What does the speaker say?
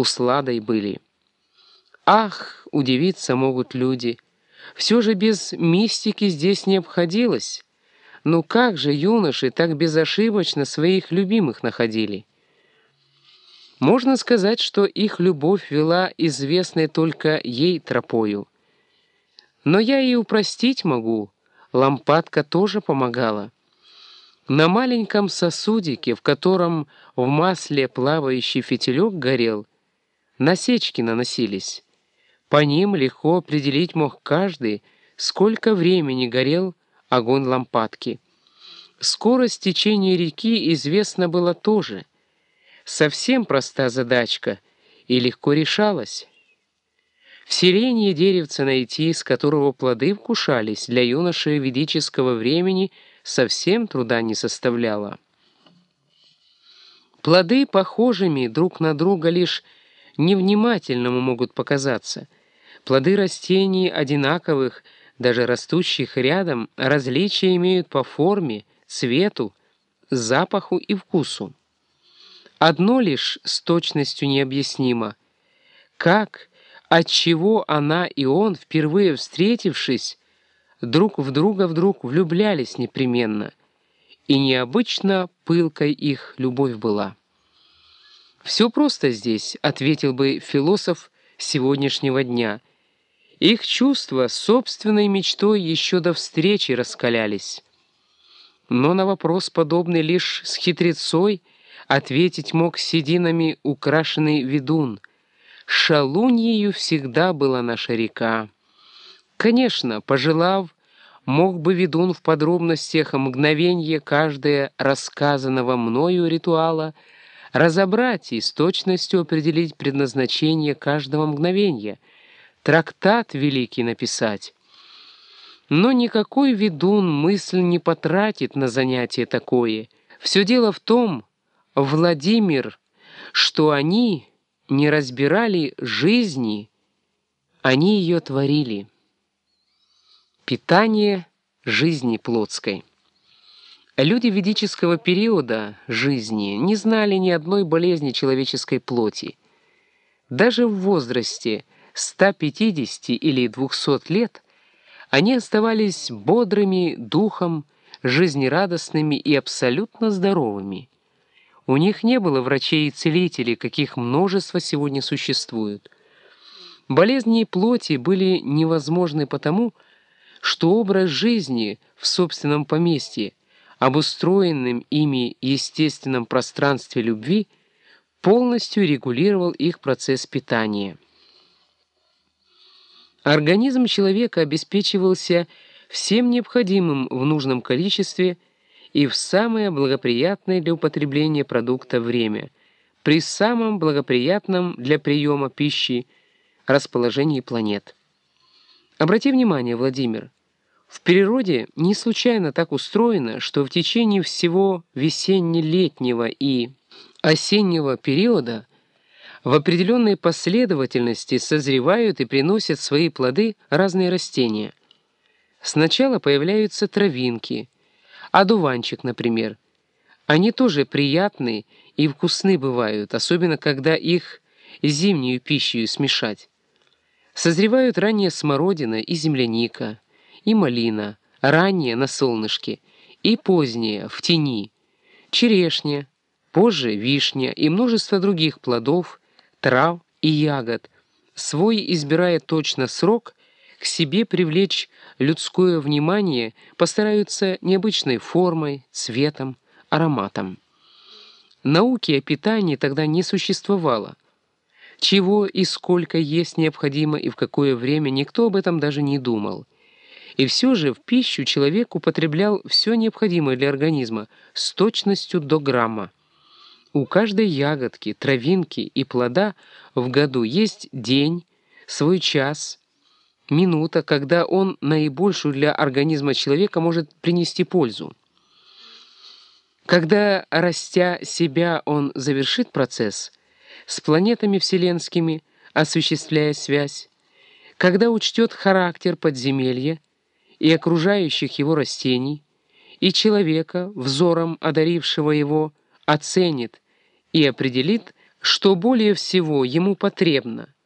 усладой были. Ах, удивиться могут люди. Все же без мистики здесь не обходилось. Ну как же юноши так безошибочно своих любимых находили? Можно сказать, что их любовь вела известной только ей тропою. Но я и упростить могу, лампадка тоже помогала. На маленьком сосудике, в котором в масле плавающий фитилек горел, насечки наносились. По ним легко определить мог каждый, сколько времени горел огонь лампадки. Скорость течения реки известна была тоже. Совсем проста задачка и легко решалась. В сиренье деревца найти, с которого плоды вкушались, для юноши ведического времени совсем труда не составляло. Плоды похожими друг на друга лишь невнимательному могут показаться — Плоды растений одинаковых, даже растущих рядом, различия имеют по форме, цвету, запаху и вкусу. Одно лишь с точностью необъяснимо. Как, отчего она и он, впервые встретившись, друг в друга вдруг влюблялись непременно, и необычно пылкой их любовь была. «Все просто здесь», — ответил бы философ сегодняшнего дня — их чувства собственной мечтой еще до встречи раскалялись. Но на вопрос, подобный лишь с хитрецой, ответить мог сединами украшенный ведун. Шалуньею всегда была наша река. Конечно, пожелав, мог бы ведун в подробностях мгновенье каждое рассказанного мною ритуала разобрать и с точностью определить предназначение каждого мгновения — трактат великий написать. Но никакой ведун мысль не потратит на занятие такое. Все дело в том, Владимир, что они не разбирали жизни, они ее творили. Питание жизни плотской. Люди ведического периода жизни не знали ни одной болезни человеческой плоти. Даже в возрасте – 150 или 200 лет они оставались бодрыми духом, жизнерадостными и абсолютно здоровыми. У них не было врачей и целителей, каких множество сегодня существует. Болезни плоти были невозможны потому, что образ жизни в собственном поместье, обустроенном ими естественном пространстве любви, полностью регулировал их процесс питания. Организм человека обеспечивался всем необходимым в нужном количестве и в самое благоприятное для употребления продукта время, при самом благоприятном для приема пищи расположении планет. Обрати внимание, Владимир, в природе не случайно так устроено, что в течение всего весенне-летнего и осеннего периода в определенной последовательности созревают и приносят свои плоды разные растения. Сначала появляются травинки, одуванчик, например. Они тоже приятные и вкусны бывают, особенно когда их зимнюю пищу смешать. Созревают ранее смородина и земляника, и малина, ранее на солнышке, и позднее в тени, черешня, позже вишня и множество других плодов, трав и ягод, свой избирая точно срок, к себе привлечь людское внимание постараются необычной формой, цветом, ароматом. Науки о питании тогда не существовало. Чего и сколько есть необходимо и в какое время, никто об этом даже не думал. И все же в пищу человек употреблял все необходимое для организма с точностью до грамма. У каждой ягодки, травинки и плода в году есть день, свой час, минута, когда он наибольшую для организма человека может принести пользу. Когда, растя себя, он завершит процесс, с планетами вселенскими осуществляя связь, когда учтет характер подземелья и окружающих его растений, и человека, взором одарившего его, оценит и определит что более всего ему потребно –